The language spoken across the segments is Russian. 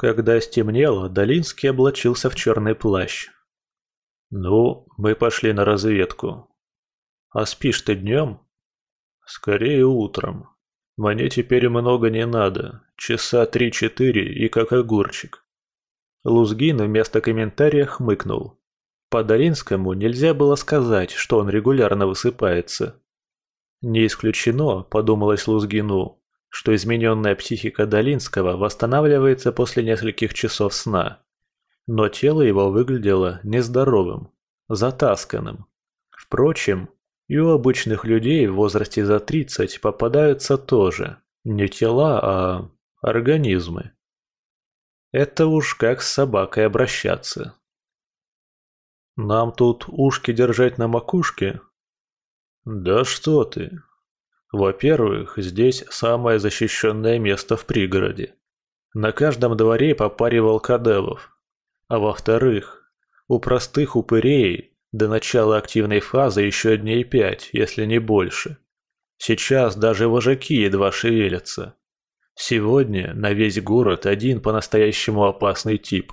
Когда стемнело, Долинский облачился в черный плащ. «Ну, мы пошли на разведку. А спишь ты днем?» «Скорее утром. Мне теперь много не надо. Часа три-четыре и как огурчик». Лузгин вместо комментария хмыкнул. По Долинскому нельзя было сказать, что он регулярно высыпается. Не исключено, подумалось Лузгину, что измененная психика Долинского восстанавливается после нескольких часов сна. Но тело его выглядело нездоровым, затасканным. Впрочем, и у обычных людей в возрасте за 30 попадаются тоже не тела, а организмы. Это уж как с собакой обращаться. Нам тут ушки держать на макушке? Да что ты. Во-первых, здесь самое защищенное место в пригороде. На каждом дворе по паре волкодевов. А во-вторых, у простых упырей до начала активной фазы еще дней пять, если не больше. Сейчас даже вожаки едва шевелятся. Сегодня на весь город один по-настоящему опасный тип.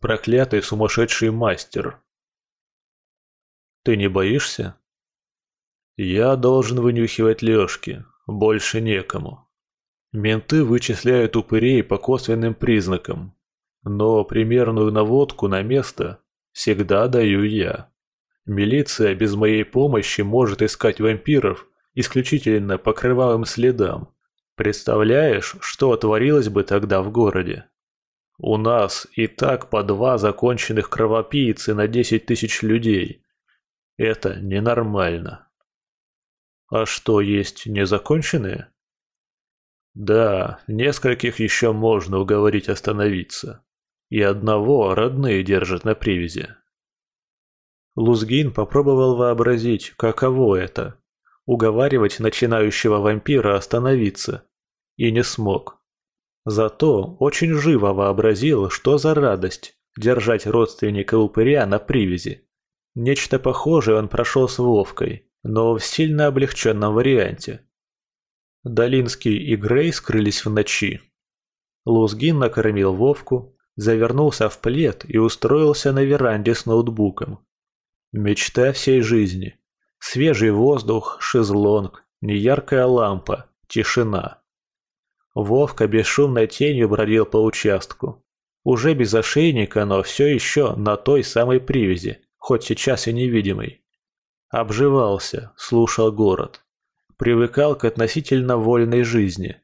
Проклятый сумасшедший мастер. Ты не боишься? Я должен вынюхивать лёжки. Больше некому. Менты вычисляют упырей по косвенным признакам. Но примерную наводку на место всегда даю я. Милиция без моей помощи может искать вампиров исключительно по кровавым следам. Представляешь, что творилось бы тогда в городе? У нас и так по два законченных кровопийцы на 10 тысяч людей. Это ненормально. А что, есть незаконченные? Да, нескольких еще можно уговорить остановиться. И одного родные держат на привязи. Лузгин попробовал вообразить, каково это уговаривать начинающего вампира остановиться. И не смог. Зато очень живо вообразил, что за радость держать родственника упыря на привязи. Нечто похожее он прошел с Вовкой, но в сильно облегченном варианте. Долинский и Грей скрылись в ночи. Лузгин накормил Вовку, завернулся в плед и устроился на веранде с ноутбуком. Мечта всей жизни. Свежий воздух, шезлонг, неяркая лампа, тишина. Вовка бесшумной тенью бродил по участку. Уже без ошейника, но все еще на той самой привязи, хоть сейчас и невидимый. Обживался, слушал город. Привыкал к относительно вольной жизни.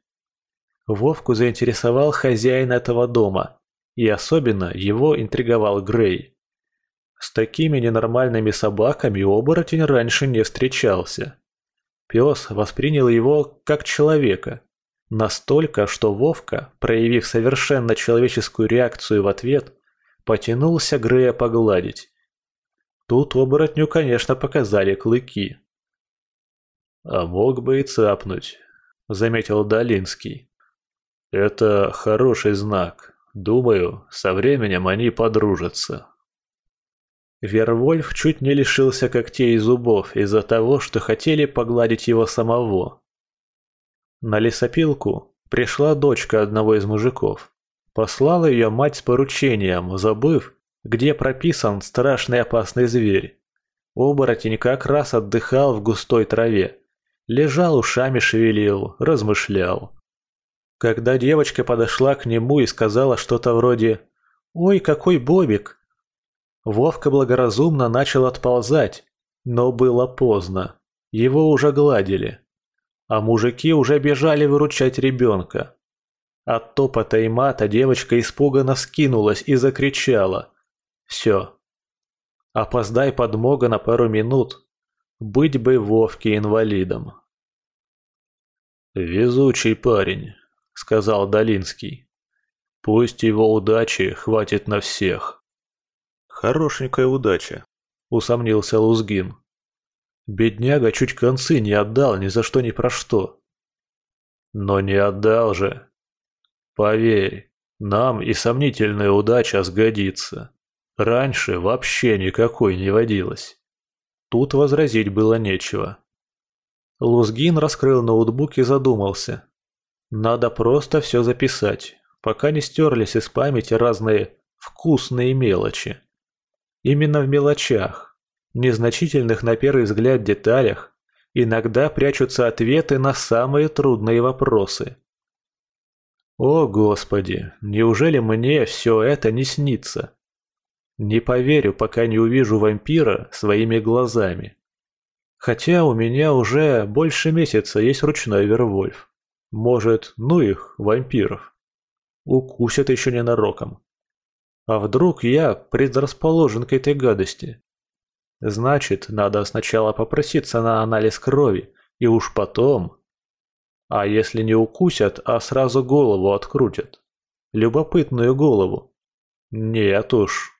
Вовку заинтересовал хозяин этого дома, и особенно его интриговал Грей. С такими ненормальными собаками оборотень раньше не встречался. Пес воспринял его как человека. Настолько, что Вовка, проявив совершенно человеческую реакцию в ответ, потянулся Грея погладить. Тут оборотню, конечно, показали клыки. «А мог бы и цапнуть», — заметил Долинский. «Это хороший знак. Думаю, со временем они подружатся». Вервольф чуть не лишился когтей и зубов из-за того, что хотели погладить его самого. На лесопилку пришла дочка одного из мужиков. Послала ее мать с поручением, забыв, где прописан страшный опасный зверь. Оборотень как раз отдыхал в густой траве. Лежал, ушами шевелил, размышлял. Когда девочка подошла к нему и сказала что-то вроде «Ой, какой бобик!», Вовка благоразумно начал отползать, но было поздно. Его уже гладили. А мужики уже бежали выручать ребенка. От топота и мата девочка испуганно скинулась и закричала. «Все. Опоздай подмога на пару минут. Быть бы Вовке инвалидом». «Везучий парень», — сказал Долинский. «Пусть его удачи хватит на всех». Хорошенькая удача, усомнился Лузгин. Бедняга чуть концы не отдал ни за что ни про что. Но не отдал же. Поверь, нам и сомнительная удача сгодится. Раньше вообще никакой не водилось. Тут возразить было нечего. Лузгин раскрыл ноутбук и задумался. Надо просто все записать. пока не стерлись из памяти разные вкусные мелочи. Именно в мелочах, незначительных на первый взгляд деталях, иногда прячутся ответы на самые трудные вопросы. О, Господи, неужели мне все это не снится? Не поверю, пока не увижу вампира своими глазами. Хотя у меня уже больше месяца есть ручной Вервольф. Может, ну их, вампиров. Укусят еще ненароком. А вдруг я предрасположен к этой гадости? Значит, надо сначала попроситься на анализ крови, и уж потом... А если не укусят, а сразу голову открутят? Любопытную голову? Нет уж.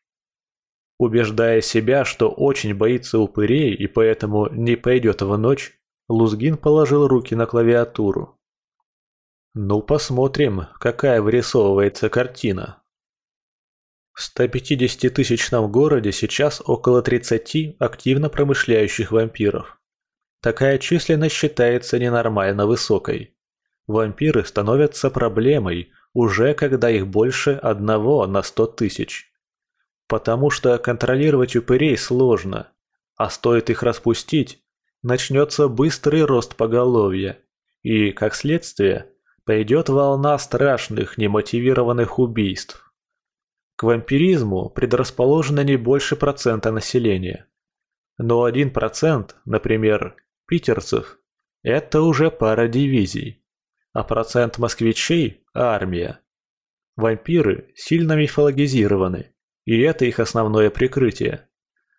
Убеждая себя, что очень боится упырей и поэтому не пойдет в ночь, Лузгин положил руки на клавиатуру. Ну, посмотрим, какая вырисовывается картина. В 150-тысячном городе сейчас около 30 активно промышляющих вампиров. Такая численность считается ненормально высокой. Вампиры становятся проблемой уже когда их больше одного на 100 тысяч. Потому что контролировать упырей сложно, а стоит их распустить, начнется быстрый рост поголовья, и, как следствие, пойдет волна страшных немотивированных убийств. К вампиризму предрасположено не больше процента населения. Но один процент, например, питерцев, это уже пара дивизий, а процент москвичей – армия. Вампиры сильно мифологизированы, и это их основное прикрытие.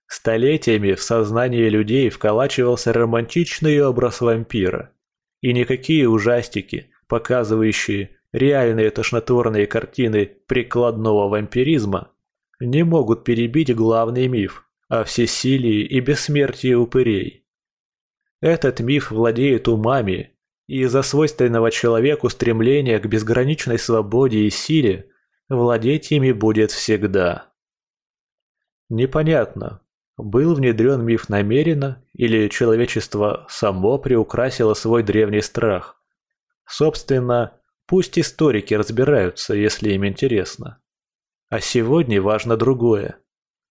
Столетиями в сознании людей вколачивался романтичный образ вампира. И никакие ужастики, показывающие реальные тошнотворные картины прикладного вампиризма, не могут перебить главный миф о всесилии и бессмертии упырей. Этот миф владеет умами, и из-за свойственного человеку стремления к безграничной свободе и силе владеть ими будет всегда. Непонятно, был внедрен миф намеренно или человечество само приукрасило свой древний страх. Собственно, пусть историки разбираются, если им интересно. А сегодня важно другое.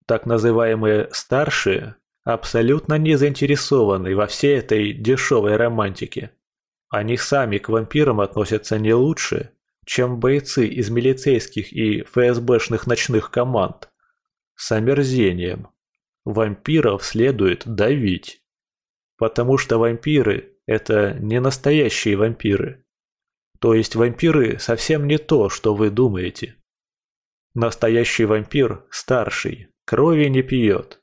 Так называемые «старшие» абсолютно не заинтересованы во всей этой дешевой романтике. Они сами к вампирам относятся не лучше, чем бойцы из милицейских и ФСБшных ночных команд с омерзением. Вампиров следует давить. Потому что вампиры – это не настоящие вампиры. То есть вампиры совсем не то, что вы думаете. Настоящий вампир старший, крови не пьет.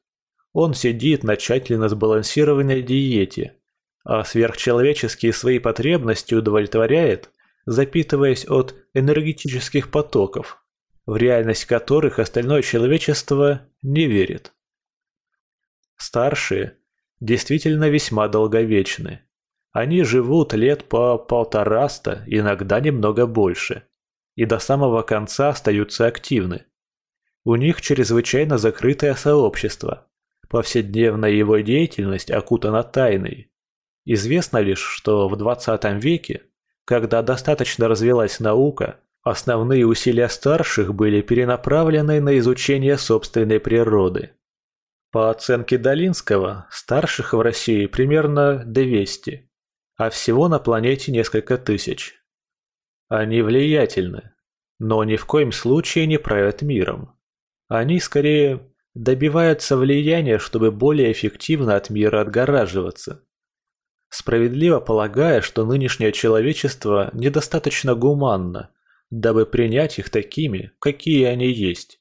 Он сидит на тщательно сбалансированной диете, а сверхчеловеческие свои потребности удовлетворяет, запитываясь от энергетических потоков, в реальность которых остальное человечество не верит. Старшие действительно весьма долговечны. Они живут лет по полтораста, иногда немного больше, и до самого конца остаются активны. У них чрезвычайно закрытое сообщество. Повседневная его деятельность окутана тайной. Известно лишь, что в 20 веке, когда достаточно развилась наука, Основные усилия старших были перенаправлены на изучение собственной природы. По оценке Долинского, старших в России примерно 200, а всего на планете несколько тысяч. Они влиятельны, но ни в коем случае не правят миром. Они скорее добиваются влияния, чтобы более эффективно от мира отгораживаться. Справедливо полагая, что нынешнее человечество недостаточно гуманно дабы принять их такими, какие они есть,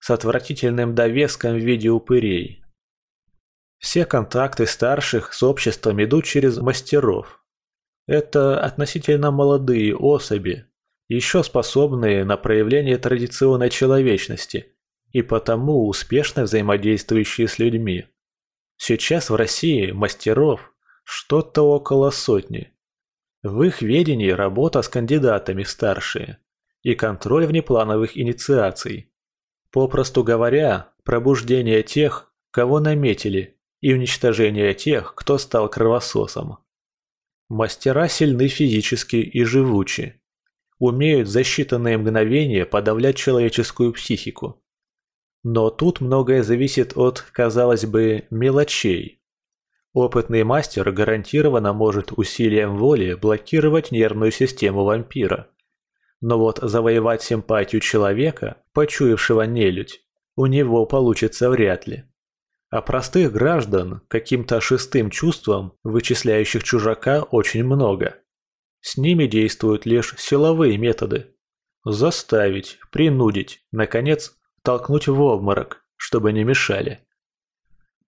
с отвратительным довеском в виде упырей. Все контакты старших с обществом идут через мастеров. Это относительно молодые особи, еще способные на проявление традиционной человечности и потому успешно взаимодействующие с людьми. Сейчас в России мастеров что-то около сотни. В их ведении работа с кандидатами старшие и контроль внеплановых инициаций. Попросту говоря, пробуждение тех, кого наметили, и уничтожение тех, кто стал кровососом. Мастера сильны физически и живучи. умеют за считанные мгновения подавлять человеческую психику. Но тут многое зависит от, казалось бы, мелочей. Опытный мастер гарантированно может усилием воли блокировать нервную систему вампира. Но вот завоевать симпатию человека, почуявшего нелюдь, у него получится вряд ли. А простых граждан, каким-то шестым чувством, вычисляющих чужака, очень много. С ними действуют лишь силовые методы. Заставить, принудить, наконец, толкнуть в обморок, чтобы не мешали.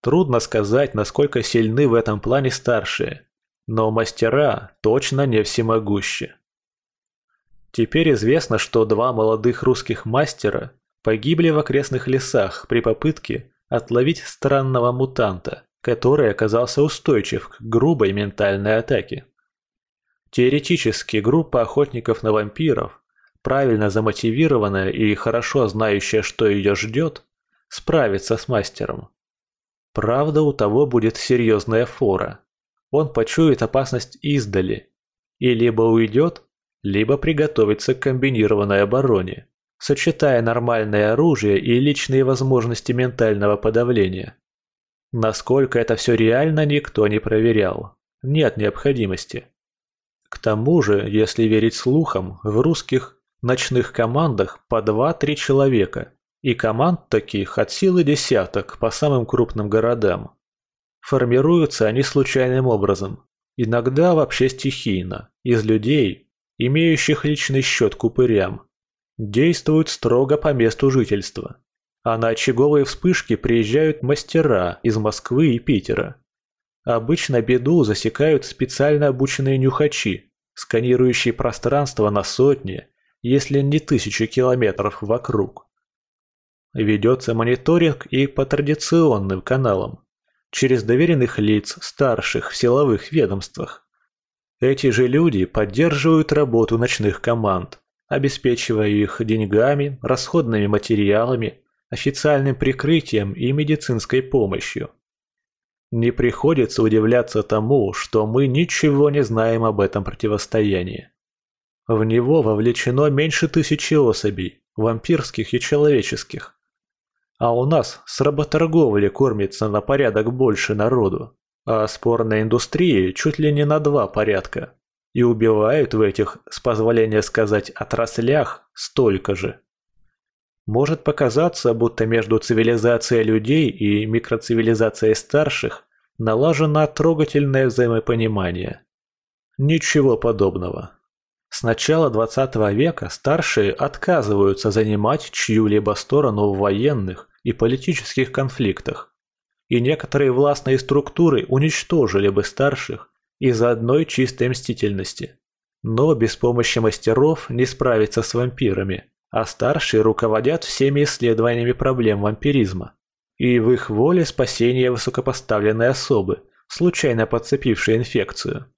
Трудно сказать, насколько сильны в этом плане старшие, но мастера точно не всемогущи. Теперь известно, что два молодых русских мастера погибли в окрестных лесах при попытке отловить странного мутанта, который оказался устойчив к грубой ментальной атаке. Теоретически группа охотников на вампиров, правильно замотивированная и хорошо знающая, что ее ждет, справится с мастером. Правда, у того будет серьезная фора. Он почует опасность издали и либо уйдет, либо приготовится к комбинированной обороне сочетая нормальное оружие и личные возможности ментального подавления. Насколько это все реально, никто не проверял. Нет необходимости. К тому же, если верить слухам, в русских ночных командах по 2-3 человека, и команд таких от силы десяток по самым крупным городам. Формируются они случайным образом, иногда вообще стихийно, из людей, имеющих личный счет к упырям, действуют строго по месту жительства. А на очаговые вспышки приезжают мастера из Москвы и Питера. Обычно беду засекают специально обученные нюхачи, сканирующие пространство на сотни, если не тысячи километров вокруг. Ведется мониторинг и по традиционным каналам, через доверенных лиц старших в силовых ведомствах. Эти же люди поддерживают работу ночных команд, обеспечивая их деньгами, расходными материалами, официальным прикрытием и медицинской помощью. Не приходится удивляться тому, что мы ничего не знаем об этом противостоянии. В него вовлечено меньше тысячи особей, вампирских и человеческих. А у нас с работорговли кормится на порядок больше народу, а спорной индустрии чуть ли не на два порядка и убивают в этих, с позволения сказать, отраслях столько же. Может показаться, будто между цивилизацией людей и микроцивилизацией старших налажено трогательное взаимопонимание. Ничего подобного. С начала 20 века старшие отказываются занимать чью-либо сторону в военных и политических конфликтах, и некоторые властные структуры уничтожили бы старших из-за одной чистой мстительности. Но без помощи мастеров не справиться с вампирами, а старшие руководят всеми исследованиями проблем вампиризма. И в их воле спасение высокопоставленной особы, случайно подцепившей инфекцию.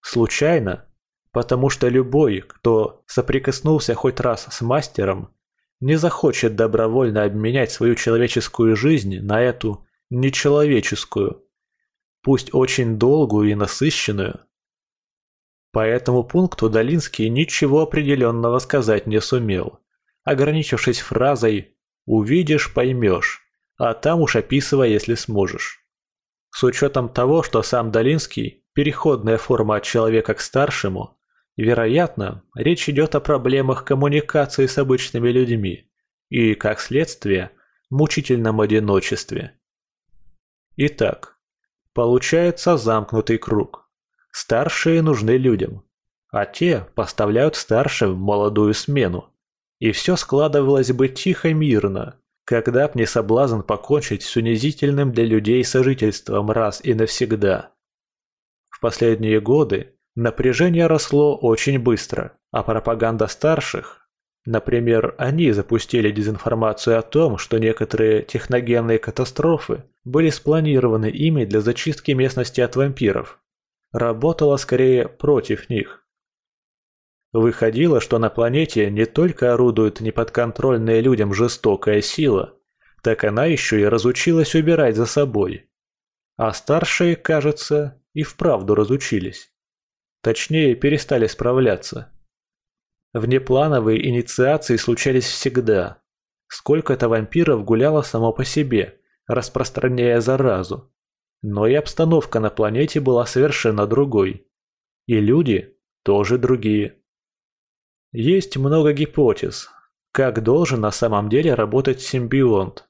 Случайно, потому что любой, кто соприкоснулся хоть раз с мастером, не захочет добровольно обменять свою человеческую жизнь на эту нечеловеческую, пусть очень долгую и насыщенную. По этому пункту Долинский ничего определенного сказать не сумел, ограничившись фразой «увидишь, поймешь», а там уж описывай, если сможешь. С учетом того, что сам Долинский – переходная форма от человека к старшему, вероятно, речь идет о проблемах коммуникации с обычными людьми и, как следствие, мучительном одиночестве. Итак, Получается замкнутый круг. Старшие нужны людям, а те поставляют старшим молодую смену. И все складывалось бы тихо-мирно, когда б не соблазн покончить с унизительным для людей сожительством раз и навсегда. В последние годы напряжение росло очень быстро, а пропаганда старших Например, они запустили дезинформацию о том, что некоторые техногенные катастрофы были спланированы ими для зачистки местности от вампиров. Работала скорее против них. Выходило, что на планете не только орудует неподконтрольная людям жестокая сила, так она еще и разучилась убирать за собой. А старшие, кажется, и вправду разучились. Точнее, перестали справляться. Внеплановые инициации случались всегда. Сколько-то вампиров гуляло само по себе, распространяя заразу. Но и обстановка на планете была совершенно другой. И люди тоже другие. Есть много гипотез, как должен на самом деле работать симбионт.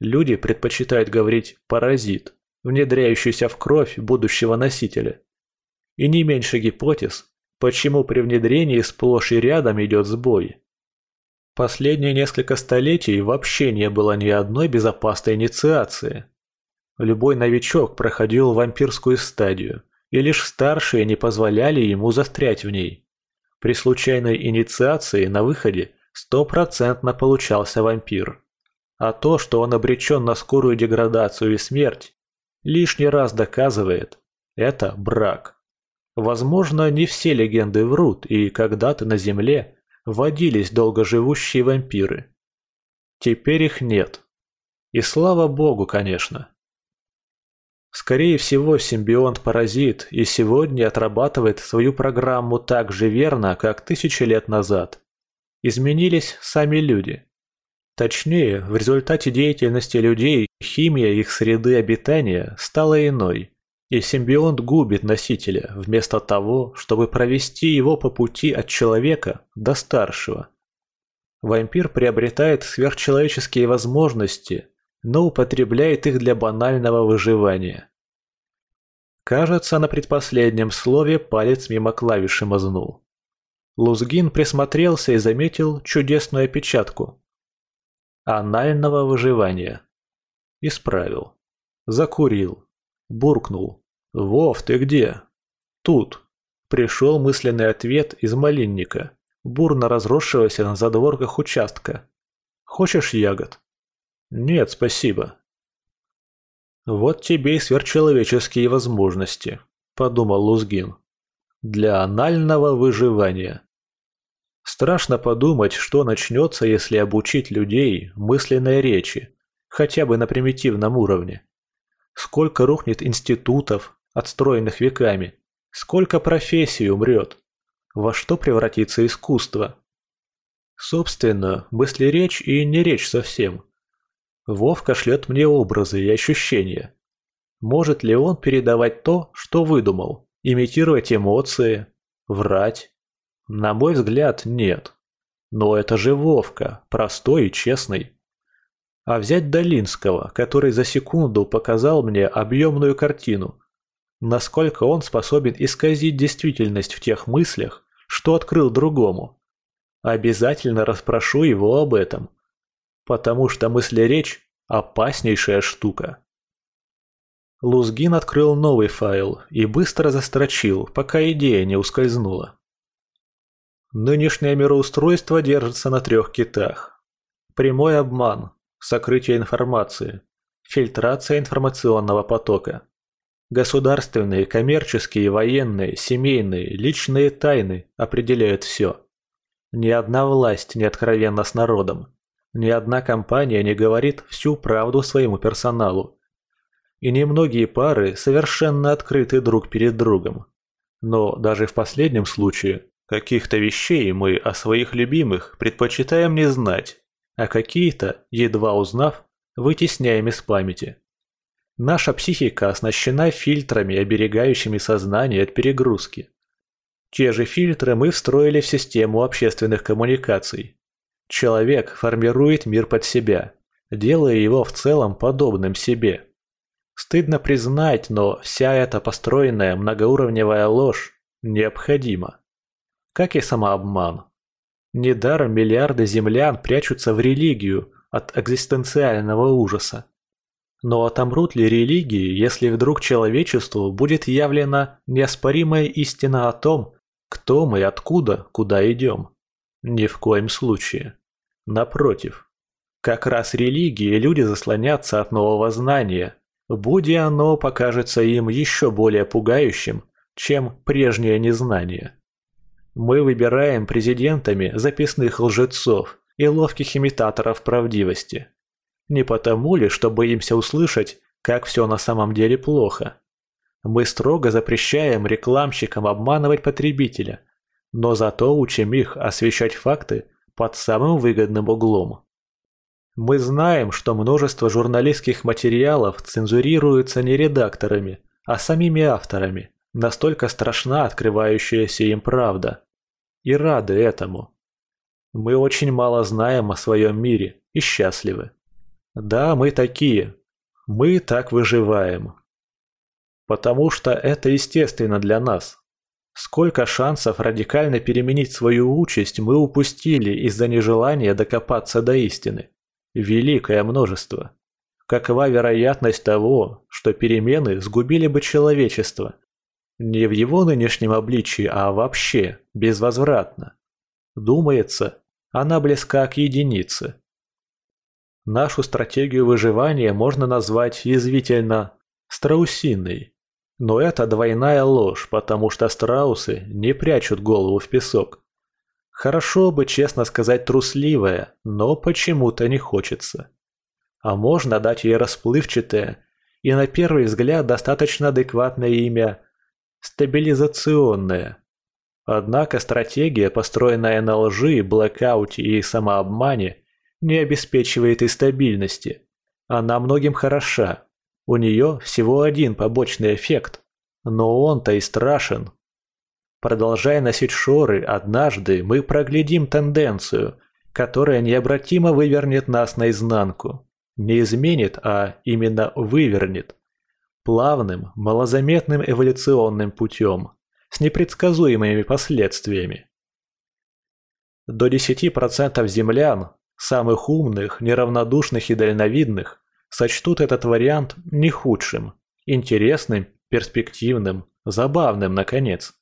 Люди предпочитают говорить «паразит», внедряющийся в кровь будущего носителя. И не меньше гипотез, почему при внедрении сплошь и рядом идет сбой. Последние несколько столетий вообще не было ни одной безопасной инициации. Любой новичок проходил вампирскую стадию, и лишь старшие не позволяли ему застрять в ней. При случайной инициации на выходе стопроцентно получался вампир. А то, что он обречен на скорую деградацию и смерть, лишний раз доказывает – это брак. Возможно, не все легенды врут, и когда-то на Земле водились долгоживущие вампиры. Теперь их нет. И слава богу, конечно. Скорее всего, симбионт-паразит и сегодня отрабатывает свою программу так же верно, как тысячи лет назад. Изменились сами люди. Точнее, в результате деятельности людей химия их среды обитания стала иной. И симбионт губит носителя, вместо того, чтобы провести его по пути от человека до старшего. Вампир приобретает сверхчеловеческие возможности, но употребляет их для банального выживания. Кажется, на предпоследнем слове палец мимо клавиши мазнул. Лузгин присмотрелся и заметил чудесную опечатку. Анального выживания. Исправил. Закурил. Буркнул. «Вов, ты где?» «Тут». Пришел мысленный ответ из малинника, бурно разросшегося на задворках участка. «Хочешь ягод?» «Нет, спасибо». «Вот тебе и сверхчеловеческие возможности», – подумал Лузгин. «Для анального выживания». Страшно подумать, что начнется, если обучить людей мысленной речи, хотя бы на примитивном уровне. Сколько рухнет институтов, отстроенных веками, сколько профессий умрет, во что превратится искусство. Собственно, мысли речь и не речь совсем. Вовка шлет мне образы и ощущения. Может ли он передавать то, что выдумал, имитировать эмоции, врать? На мой взгляд, нет. Но это же Вовка, простой и честный. А взять Долинского, который за секунду показал мне объемную картину. Насколько он способен исказить действительность в тех мыслях, что открыл другому. Обязательно расспрошу его об этом. Потому что мыслеречь – опаснейшая штука. Лузгин открыл новый файл и быстро застрочил, пока идея не ускользнула. Нынешнее мироустройство держится на трех китах. Прямой обман, сокрытие информации, фильтрация информационного потока. Государственные, коммерческие, военные, семейные, личные тайны определяют все. Ни одна власть не откровенна с народом. Ни одна компания не говорит всю правду своему персоналу. И немногие пары совершенно открыты друг перед другом. Но даже в последнем случае каких-то вещей мы о своих любимых предпочитаем не знать а какие-то, едва узнав, вытесняем из памяти. Наша психика оснащена фильтрами, оберегающими сознание от перегрузки. Те же фильтры мы встроили в систему общественных коммуникаций. Человек формирует мир под себя, делая его в целом подобным себе. Стыдно признать, но вся эта построенная многоуровневая ложь необходима. Как и самообман. Недаром миллиарды землян прячутся в религию от экзистенциального ужаса. Но отомрут ли религии, если вдруг человечеству будет явлена неоспоримая истина о том, кто мы, откуда, куда идем? Ни в коем случае. Напротив. Как раз религии люди заслонятся от нового знания, будь оно покажется им еще более пугающим, чем прежнее незнание. Мы выбираем президентами записных лжецов и ловких имитаторов правдивости. Не потому ли, что боимся услышать, как все на самом деле плохо. Мы строго запрещаем рекламщикам обманывать потребителя, но зато учим их освещать факты под самым выгодным углом. Мы знаем, что множество журналистских материалов цензурируются не редакторами, а самими авторами. Настолько страшна открывающаяся им правда. И рады этому. Мы очень мало знаем о своем мире и счастливы. Да, мы такие. Мы так выживаем. Потому что это естественно для нас. Сколько шансов радикально переменить свою участь мы упустили из-за нежелания докопаться до истины. Великое множество. Какова вероятность того, что перемены сгубили бы человечество? Не в его нынешнем обличии, а вообще, безвозвратно. Думается, она близка к единице. Нашу стратегию выживания можно назвать язвительно «страусиной». Но это двойная ложь, потому что страусы не прячут голову в песок. Хорошо бы, честно сказать, трусливая, но почему-то не хочется. А можно дать ей расплывчатое и на первый взгляд достаточно адекватное имя «стабилизационное». Однако стратегия, построенная на лжи, блокауте и самообмане, не обеспечивает и стабильности. Она многим хороша. У нее всего один побочный эффект, но он-то и страшен. Продолжая носить шоры, однажды мы проглядим тенденцию, которая необратимо вывернет нас наизнанку. Не изменит, а именно вывернет. Плавным, малозаметным эволюционным путем с непредсказуемыми последствиями. До 10% землян, самых умных, неравнодушных и дальновидных, сочтут этот вариант не худшим, интересным, перспективным, забавным, наконец.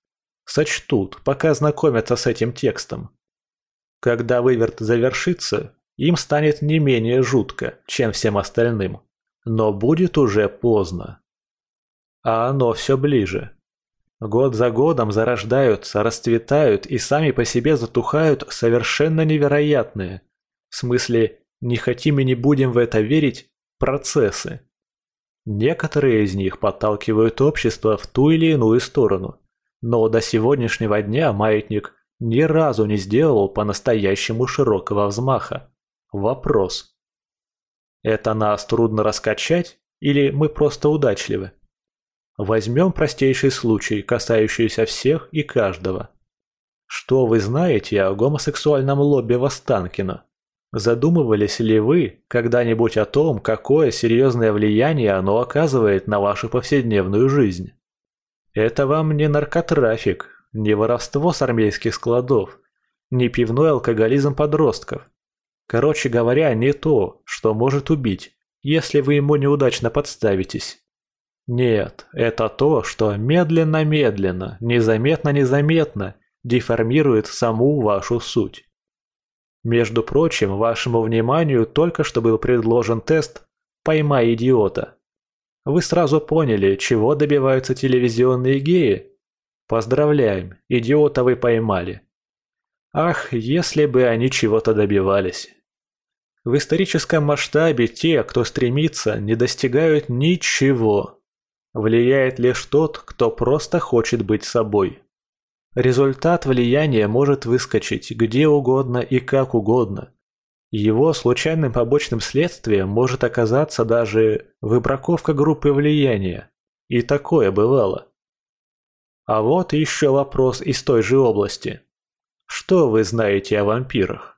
Сочтут, пока знакомятся с этим текстом. Когда выверт завершится, им станет не менее жутко, чем всем остальным. Но будет уже поздно. А оно все ближе. Год за годом зарождаются, расцветают и сами по себе затухают совершенно невероятные, в смысле «не хотим и не будем в это верить» процессы. Некоторые из них подталкивают общество в ту или иную сторону, но до сегодняшнего дня маятник ни разу не сделал по-настоящему широкого взмаха. Вопрос. Это нас трудно раскачать или мы просто удачливы? Возьмем простейший случай, касающийся всех и каждого. Что вы знаете о гомосексуальном лобби Востанкина? Задумывались ли вы когда-нибудь о том, какое серьезное влияние оно оказывает на вашу повседневную жизнь? Это вам не наркотрафик, не воровство с армейских складов, не пивной алкоголизм подростков. Короче говоря, не то, что может убить, если вы ему неудачно подставитесь. Нет, это то, что медленно-медленно, незаметно-незаметно деформирует саму вашу суть. Между прочим, вашему вниманию только что был предложен тест «Поймай идиота». Вы сразу поняли, чего добиваются телевизионные геи? Поздравляем, идиота вы поймали. Ах, если бы они чего-то добивались. В историческом масштабе те, кто стремится, не достигают ничего. Влияет лишь тот, кто просто хочет быть собой. Результат влияния может выскочить где угодно и как угодно. Его случайным побочным следствием может оказаться даже выбраковка группы влияния. И такое бывало. А вот еще вопрос из той же области. Что вы знаете о вампирах?